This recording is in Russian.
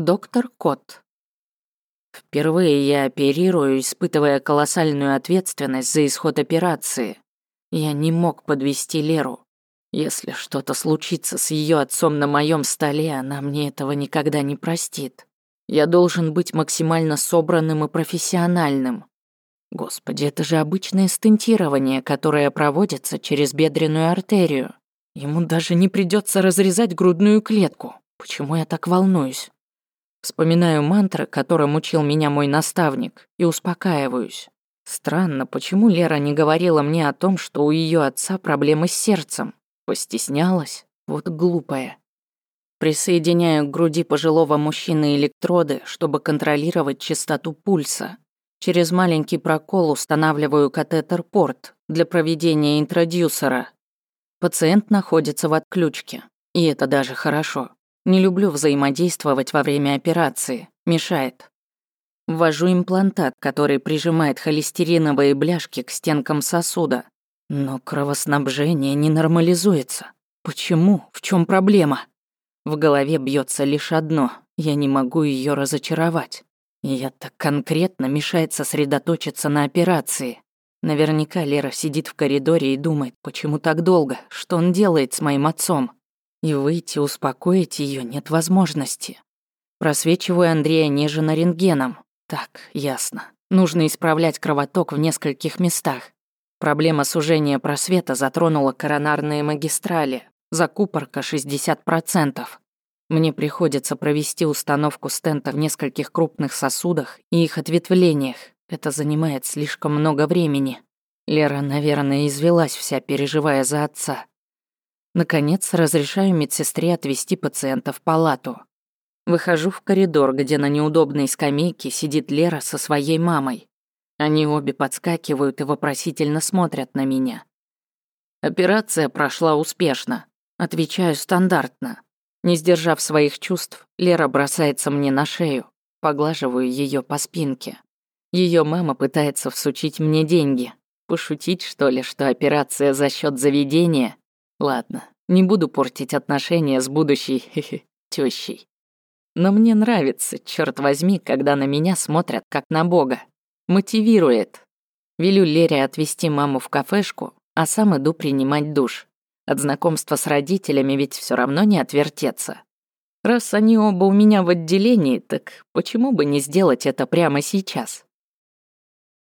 Доктор Кот. Впервые я оперирую, испытывая колоссальную ответственность за исход операции. Я не мог подвести Леру. Если что-то случится с ее отцом на моем столе, она мне этого никогда не простит. Я должен быть максимально собранным и профессиональным. Господи, это же обычное стентирование, которое проводится через бедренную артерию. Ему даже не придется разрезать грудную клетку. Почему я так волнуюсь? Вспоминаю мантры, которым учил меня мой наставник, и успокаиваюсь. Странно, почему Лера не говорила мне о том, что у ее отца проблемы с сердцем? Постеснялась? Вот глупая. Присоединяю к груди пожилого мужчины электроды, чтобы контролировать частоту пульса. Через маленький прокол устанавливаю катетер-порт для проведения интродюсера. Пациент находится в отключке, и это даже хорошо. Не люблю взаимодействовать во время операции. Мешает. Ввожу имплантат, который прижимает холестериновые бляшки к стенкам сосуда. Но кровоснабжение не нормализуется. Почему? В чем проблема? В голове бьется лишь одно. Я не могу ее разочаровать. И это конкретно мешает сосредоточиться на операции. Наверняка Лера сидит в коридоре и думает, почему так долго, что он делает с моим отцом. И выйти, успокоить ее нет возможности. Просвечиваю Андрея Нежина рентгеном. Так, ясно. Нужно исправлять кровоток в нескольких местах. Проблема сужения просвета затронула коронарные магистрали. Закупорка 60%. Мне приходится провести установку стента в нескольких крупных сосудах и их ответвлениях. Это занимает слишком много времени. Лера, наверное, извелась вся, переживая за отца. Наконец, разрешаю медсестре отвезти пациента в палату. Выхожу в коридор, где на неудобной скамейке сидит Лера со своей мамой. Они обе подскакивают и вопросительно смотрят на меня. Операция прошла успешно. Отвечаю стандартно. Не сдержав своих чувств, Лера бросается мне на шею. Поглаживаю ее по спинке. Ее мама пытается всучить мне деньги. Пошутить, что ли, что операция за счет заведения? Ладно, не буду портить отношения с будущей тещей. Но мне нравится, черт возьми, когда на меня смотрят как на бога. Мотивирует. Велю Лере отвезти маму в кафешку, а сам иду принимать душ. От знакомства с родителями ведь все равно не отвертеться. Раз они оба у меня в отделении, так почему бы не сделать это прямо сейчас?